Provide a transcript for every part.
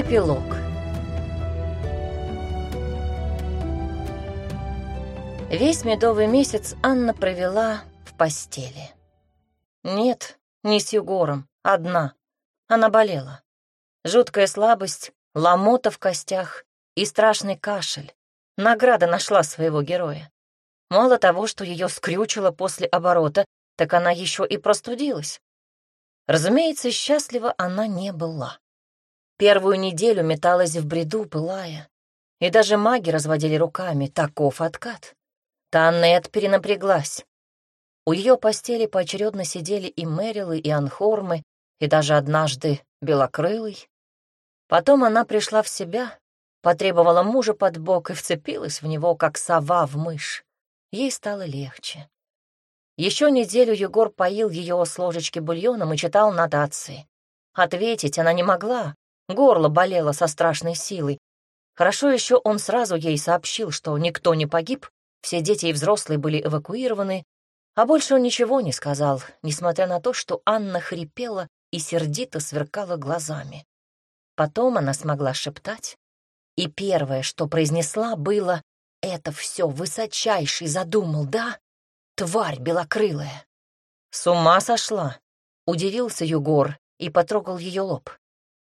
Эпилог Весь медовый месяц Анна провела в постели. Нет, не с Югором, одна. Она болела. Жуткая слабость, ломота в костях и страшный кашель. Награда нашла своего героя. Мало того, что ее скрючило после оборота, так она еще и простудилась. Разумеется, счастлива она не была. Первую неделю металась в бреду, пылая. И даже маги разводили руками, таков откат. Таннет перенапряглась. У ее постели поочередно сидели и Мэрилы, и Анхормы, и даже однажды Белокрылый. Потом она пришла в себя, потребовала мужа под бок и вцепилась в него, как сова в мышь. Ей стало легче. Еще неделю Егор поил ее с ложечки бульоном и читал нотации. Ответить она не могла, горло болело со страшной силой. Хорошо еще он сразу ей сообщил, что никто не погиб, все дети и взрослые были эвакуированы, а больше он ничего не сказал, несмотря на то, что Анна хрипела и сердито сверкала глазами. Потом она смогла шептать, и первое, что произнесла, было «Это все высочайший задумал, да? Тварь белокрылая!» «С ума сошла!» — удивился Югор и потрогал ее лоб.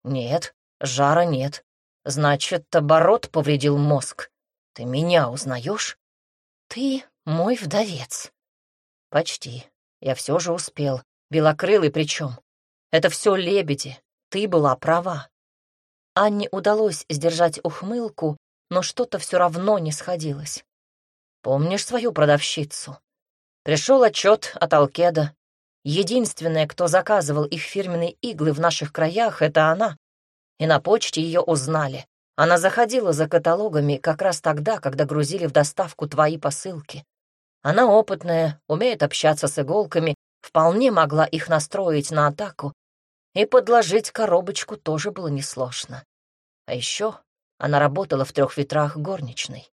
«Нет, жара нет. Значит, оборот повредил мозг. Ты меня узнаешь? Ты мой вдовец». «Почти. Я все же успел. Белокрылый причем. Это все лебеди. Ты была права». Анне удалось сдержать ухмылку, но что-то все равно не сходилось. «Помнишь свою продавщицу?» Пришел отчет от Алкеда. Единственная, кто заказывал их фирменные иглы в наших краях, это она. И на почте ее узнали. Она заходила за каталогами как раз тогда, когда грузили в доставку твои посылки. Она опытная, умеет общаться с иголками, вполне могла их настроить на атаку, и подложить коробочку тоже было несложно. А еще она работала в трех ветрах горничной.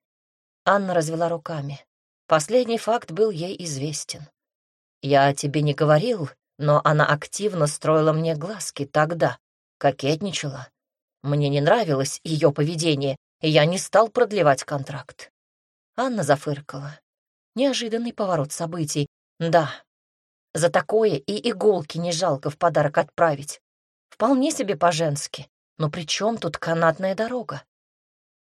Анна развела руками. Последний факт был ей известен. Я тебе не говорил, но она активно строила мне глазки тогда, кокетничала. Мне не нравилось ее поведение, и я не стал продлевать контракт. Анна зафыркала. Неожиданный поворот событий. Да, за такое и иголки не жалко в подарок отправить. Вполне себе по-женски. Но при чем тут канатная дорога?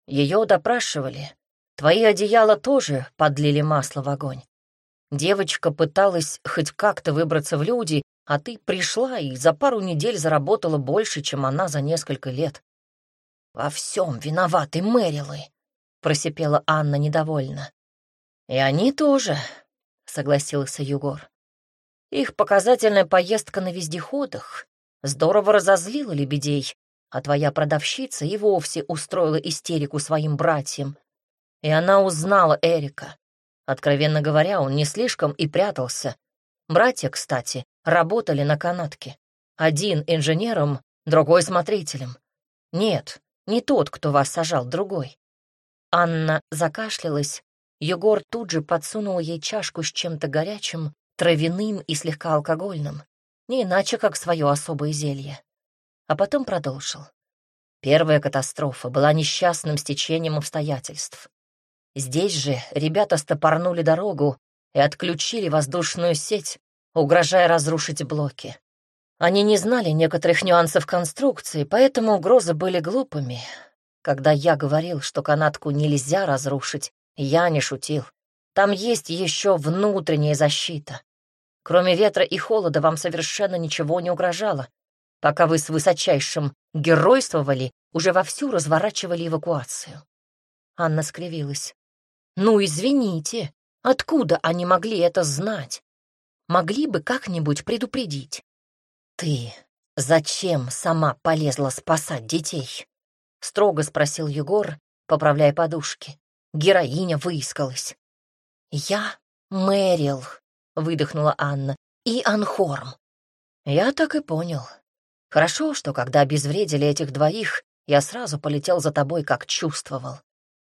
Ее допрашивали, Твои одеяла тоже подлили масло в огонь. Девочка пыталась хоть как-то выбраться в люди, а ты пришла и за пару недель заработала больше, чем она за несколько лет. «Во всем виноваты Мэрилы», — просипела Анна недовольно. «И они тоже», — согласился Югор. Их показательная поездка на вездеходах здорово разозлила лебедей, а твоя продавщица и вовсе устроила истерику своим братьям, и она узнала Эрика. Откровенно говоря, он не слишком и прятался. Братья, кстати, работали на канатке. Один инженером, другой смотрителем. Нет, не тот, кто вас сажал, другой. Анна закашлялась. Егор тут же подсунул ей чашку с чем-то горячим, травяным и слегка алкогольным. Не иначе, как свое особое зелье. А потом продолжил. Первая катастрофа была несчастным стечением обстоятельств. Здесь же ребята стопорнули дорогу и отключили воздушную сеть, угрожая разрушить блоки. Они не знали некоторых нюансов конструкции, поэтому угрозы были глупыми. Когда я говорил, что канатку нельзя разрушить, я не шутил. Там есть еще внутренняя защита. Кроме ветра и холода вам совершенно ничего не угрожало. Пока вы с высочайшим геройствовали, уже вовсю разворачивали эвакуацию. Анна скривилась. Ну, извините, откуда они могли это знать? Могли бы как-нибудь предупредить. Ты зачем сама полезла спасать детей? Строго спросил Егор, поправляя подушки. Героиня выискалась. Я Мэрил, выдохнула Анна, и Анхорм. Я так и понял. Хорошо, что когда обезвредили этих двоих, я сразу полетел за тобой, как чувствовал.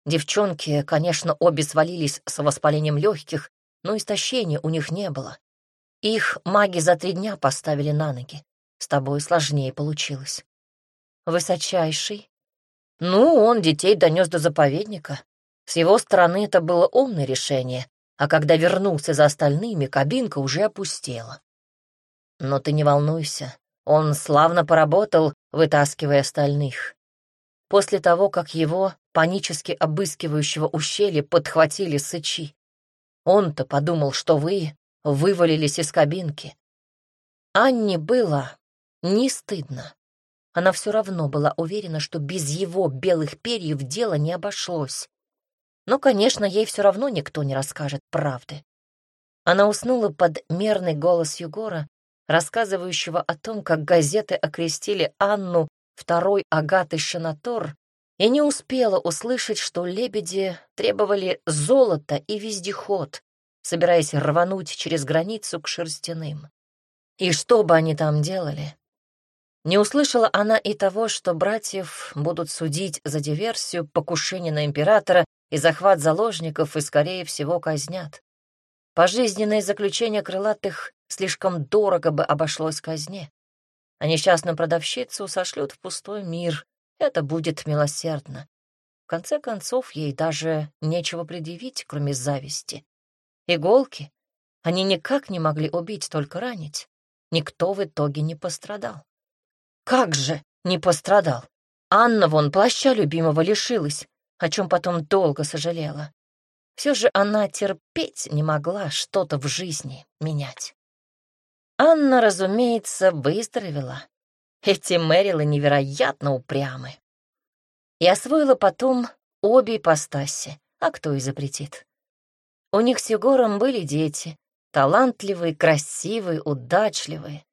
Девчонки, конечно, обе свалились с воспалением легких, но истощения у них не было. Их маги за три дня поставили на ноги. С тобой сложнее получилось. высочайший. Ну, он детей донес до заповедника. С его стороны это было умное решение, а когда вернулся за остальными, кабинка уже опустела. Но ты не волнуйся, он славно поработал, вытаскивая остальных. После того, как его, панически обыскивающего ущелья, подхватили сычи. Он-то подумал, что вы вывалились из кабинки. Анне было не стыдно. Она все равно была уверена, что без его белых перьев дело не обошлось. Но, конечно, ей все равно никто не расскажет правды. Она уснула под мерный голос Югора, рассказывающего о том, как газеты окрестили Анну второй Агатой Шанатор, и не успела услышать, что лебеди требовали золота и вездеход, собираясь рвануть через границу к шерстяным. И что бы они там делали? Не услышала она и того, что братьев будут судить за диверсию, покушение на императора и захват заложников и, скорее всего, казнят. Пожизненное заключение крылатых слишком дорого бы обошлось казне. А несчастную продавщицу сошлют в пустой мир. Это будет милосердно. В конце концов, ей даже нечего предъявить, кроме зависти. Иголки они никак не могли убить, только ранить. Никто в итоге не пострадал. Как же не пострадал? Анна вон плаща любимого лишилась, о чем потом долго сожалела. Все же она терпеть не могла что-то в жизни менять. Анна, разумеется, выздоровела. Эти Мэрилы невероятно упрямы. И освоила потом обе ипостаси, а кто и запретит. У них с Егором были дети, талантливые, красивые, удачливые.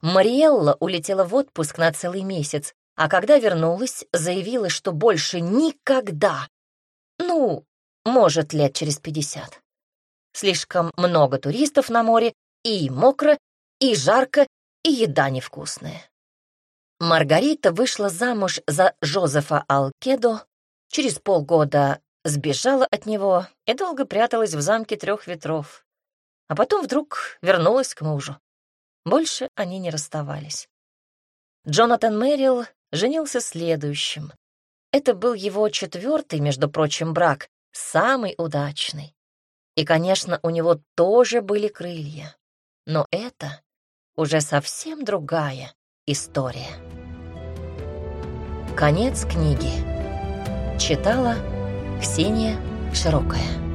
Мариэлла улетела в отпуск на целый месяц, а когда вернулась, заявила, что больше никогда, ну, может, лет через пятьдесят. Слишком много туристов на море, и мокро, и жарко, и еда невкусная. Маргарита вышла замуж за Жозефа Алкедо, через полгода сбежала от него и долго пряталась в замке трех ветров. А потом вдруг вернулась к мужу. Больше они не расставались. Джонатан Мэрил женился следующим. Это был его четвертый, между прочим, брак, самый удачный. И, конечно, у него тоже были крылья. Но это уже совсем другая история. Конец книги. Читала Ксения Широкая.